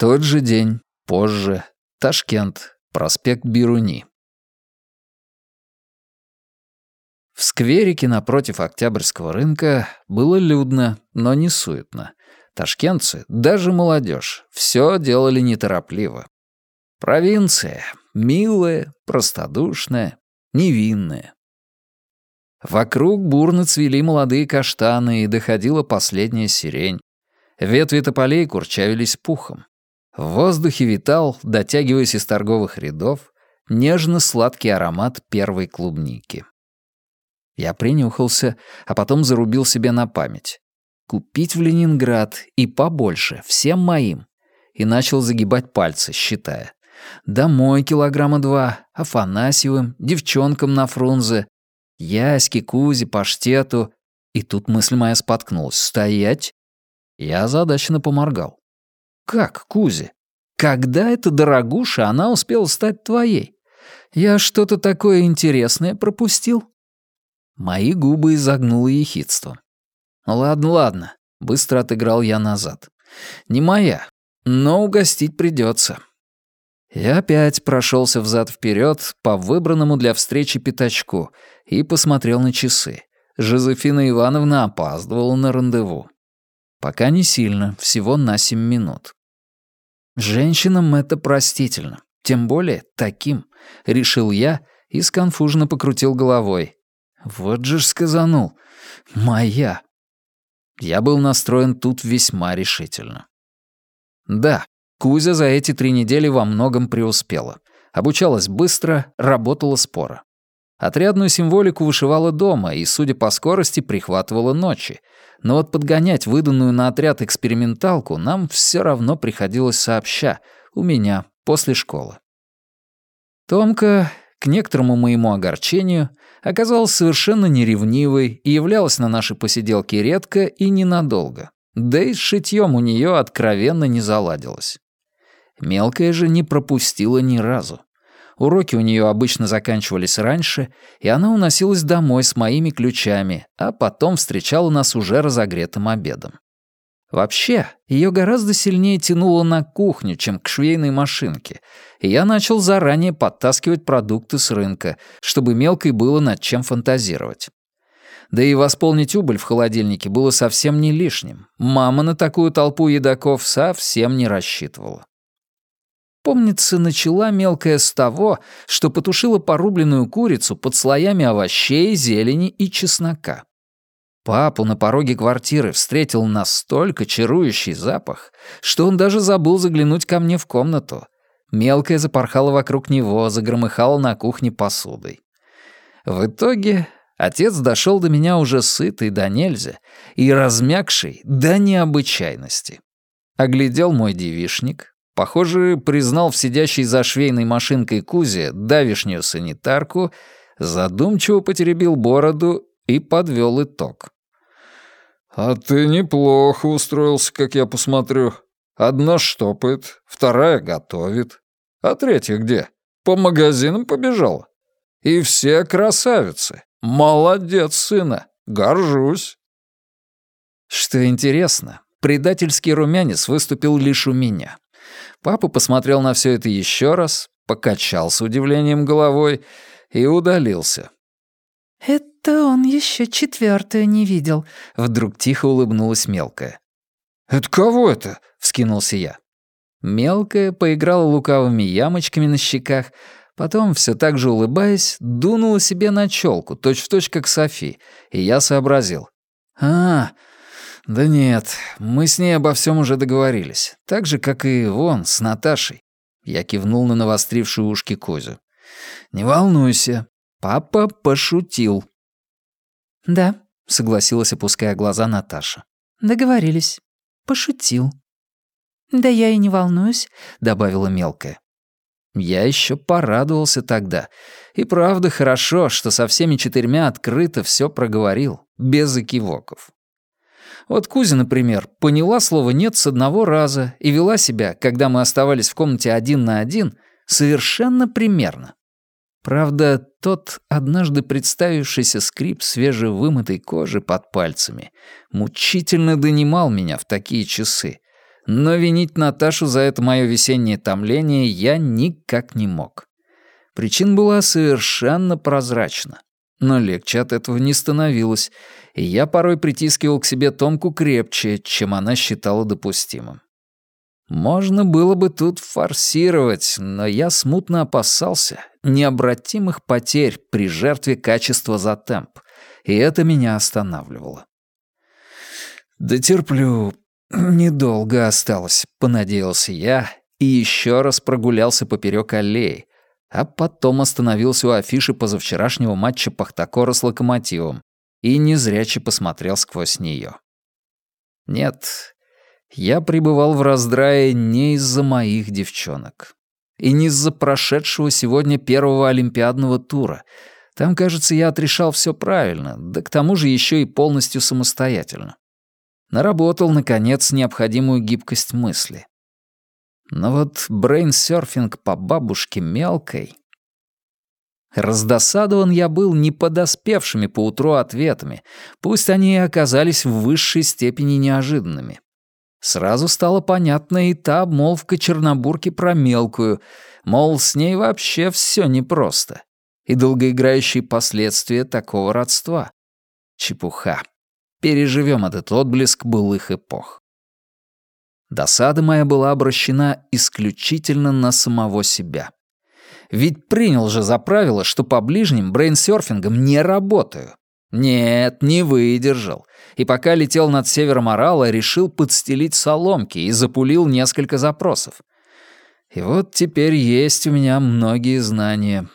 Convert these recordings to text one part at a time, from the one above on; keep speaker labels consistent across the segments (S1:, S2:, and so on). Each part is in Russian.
S1: Тот же день, позже, Ташкент, проспект Бируни. В скверике напротив Октябрьского рынка было людно, но не суетно. Ташкентцы, даже молодежь, все делали неторопливо. Провинция, милая, простодушная, невинная. Вокруг бурно цвели молодые каштаны, и доходила последняя сирень. Ветви тополей курчавились пухом. В воздухе витал, дотягиваясь из торговых рядов, нежно-сладкий аромат первой клубники. Я принюхался, а потом зарубил себе на память. Купить в Ленинград и побольше, всем моим. И начал загибать пальцы, считая. Домой килограмма два, Афанасьевым, девчонкам на Фрунзе, Яське, Кузе, Паштету. И тут мысль моя споткнулась. «Стоять?» Я озадаченно поморгал. «Как, Кузе? Когда эта дорогуша она успела стать твоей? Я что-то такое интересное пропустил?» Мои губы изогнуло ехидство. «Ладно, ладно», — быстро отыграл я назад. «Не моя, но угостить придется. Я опять прошелся взад вперед по выбранному для встречи пятачку и посмотрел на часы. Жозефина Ивановна опаздывала на рандеву. Пока не сильно, всего на семь минут. Женщинам это простительно, тем более таким, решил я и сконфуженно покрутил головой. Вот же ж сказанул. Моя. Я был настроен тут весьма решительно. Да, Кузя за эти три недели во многом преуспела. Обучалась быстро, работала споро. Отрядную символику вышивала дома и, судя по скорости, прихватывала ночи. Но вот подгонять выданную на отряд эксперименталку нам все равно приходилось сообща, у меня, после школы. Томка, к некоторому моему огорчению, оказалась совершенно неревнивой и являлась на наши посиделки редко и ненадолго. Да и с шитьем у нее откровенно не заладилось. Мелкая же не пропустила ни разу. Уроки у нее обычно заканчивались раньше, и она уносилась домой с моими ключами, а потом встречала нас уже разогретым обедом. Вообще, ее гораздо сильнее тянуло на кухню, чем к швейной машинке, и я начал заранее подтаскивать продукты с рынка, чтобы мелкой было над чем фантазировать. Да и восполнить убыль в холодильнике было совсем не лишним. Мама на такую толпу едоков совсем не рассчитывала. Помнится, начала мелкая с того, что потушила порубленную курицу под слоями овощей, зелени и чеснока. Папу на пороге квартиры встретил настолько чарующий запах, что он даже забыл заглянуть ко мне в комнату. Мелкая запорхала вокруг него, загромыхала на кухне посудой. В итоге отец дошел до меня уже сытый да нельзя и размягший до необычайности. Оглядел мой девишник, Похоже, признал в сидящей за швейной машинкой Кузе давишнюю санитарку, задумчиво потеребил бороду и подвел итог. «А ты неплохо устроился, как я посмотрю. Одна штопает, вторая готовит. А третья где? По магазинам побежала. И все красавицы. Молодец, сына. Горжусь». Что интересно, предательский румянец выступил лишь у меня. Папа посмотрел на все это еще раз, покачал с удивлением головой и удалился.
S2: «Это он еще четвертую не видел», —
S1: вдруг тихо улыбнулась мелкая. «Это кого это?» — вскинулся я. Мелкая поиграла лукавыми ямочками на щеках, потом, все так же улыбаясь, дунула себе на челку, точь-в-точь как Софи, и я сообразил. «А, «Да нет, мы с ней обо всем уже договорились. Так же, как и вон, с Наташей». Я кивнул на навострившую ушки Козю. «Не волнуйся, папа пошутил».
S2: «Да», —
S1: согласилась, опуская глаза Наташа.
S2: «Договорились. Пошутил». «Да я и не волнуюсь», — добавила мелкая.
S1: Я еще порадовался тогда. И правда хорошо, что со всеми четырьмя открыто все проговорил, без экивоков. Вот Кузя, например, поняла слово «нет» с одного раза и вела себя, когда мы оставались в комнате один на один, совершенно примерно. Правда, тот однажды представившийся скрип свежевымытой кожи под пальцами мучительно донимал меня в такие часы. но винить Наташу за это мое весеннее томление я никак не мог. Причин была совершенно прозрачна. Но легче от этого не становилось, и я порой притискивал к себе Томку крепче, чем она считала допустимым. Можно было бы тут форсировать, но я смутно опасался необратимых потерь при жертве качества за темп, и это меня останавливало. «Да терплю, недолго осталось», — понадеялся я и еще раз прогулялся поперек аллеи, а потом остановился у афиши позавчерашнего матча Пахтакора с Локомотивом и незряче посмотрел сквозь нее. Нет, я пребывал в раздрае не из-за моих девчонок. И не из-за прошедшего сегодня первого олимпиадного тура. Там, кажется, я отрешал все правильно, да к тому же еще и полностью самостоятельно. Наработал, наконец, необходимую гибкость мысли. Но вот брейнсерфинг по бабушке мелкой... Раздосадован я был не подоспевшими поутру ответами, пусть они и оказались в высшей степени неожиданными. Сразу стало понятно и та обмолвка Чернобурки про мелкую, мол, с ней вообще все непросто, и долгоиграющие последствия такого родства. Чепуха. Переживем этот отблеск былых эпох. Досада моя была обращена исключительно на самого себя. Ведь принял же за правило, что по ближним брейнсерфингом не работаю. Нет, не выдержал. И пока летел над севером Орала, решил подстелить соломки и запулил несколько запросов. И вот теперь есть у меня многие знания,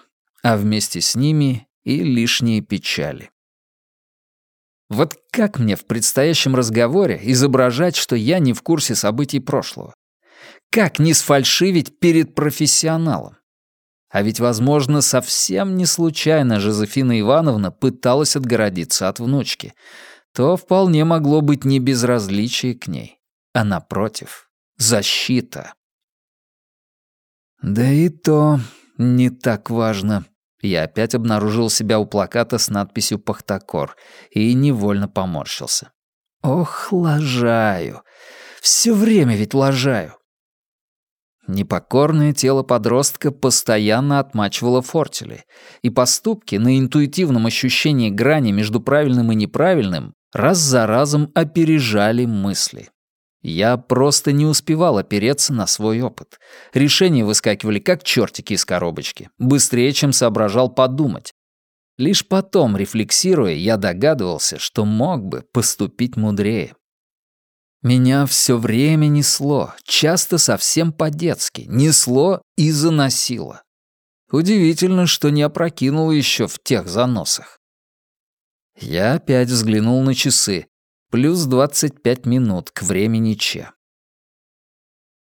S1: а вместе с ними и лишние печали. Вот как мне в предстоящем разговоре изображать, что я не в курсе событий прошлого? Как не сфальшивить перед профессионалом? А ведь, возможно, совсем не случайно Жозефина Ивановна пыталась отгородиться от внучки. То вполне могло быть не безразличие к ней, а, напротив, защита. Да и то не так важно. Я опять обнаружил себя у плаката с надписью «Пахтакор» и невольно поморщился. Ох, лажаю. Все время ведь лажаю. Непокорное тело подростка постоянно отмачивало фортели, и поступки на интуитивном ощущении грани между правильным и неправильным раз за разом опережали мысли. Я просто не успевал опереться на свой опыт. Решения выскакивали как чертики из коробочки, быстрее, чем соображал подумать. Лишь потом, рефлексируя, я догадывался, что мог бы поступить мудрее. Меня все время несло, часто совсем по-детски, несло и заносило. Удивительно, что не опрокинул еще в тех заносах. Я опять взглянул на часы. Плюс 25 минут к времени Че.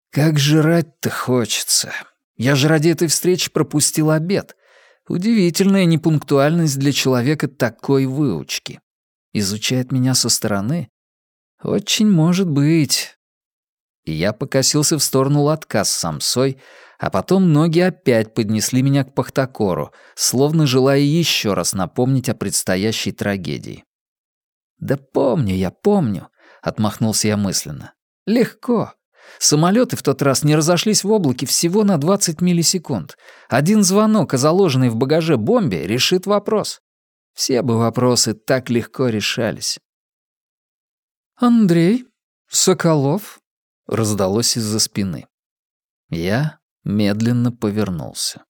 S1: Как жрать-то хочется. Я же ради этой встречи пропустил обед. Удивительная непунктуальность для человека такой выучки. Изучает меня со стороны, «Очень может быть». я покосился в сторону лотка с самсой, а потом ноги опять поднесли меня к Пахтакору, словно желая еще раз напомнить о предстоящей трагедии. «Да помню я, помню», — отмахнулся я мысленно. «Легко. Самолеты в тот раз не разошлись в облаке всего на 20 миллисекунд. Один звонок о заложенной в багаже бомбе решит вопрос. Все бы вопросы так легко решались. «Андрей? Соколов?» — раздалось из-за спины. Я медленно повернулся.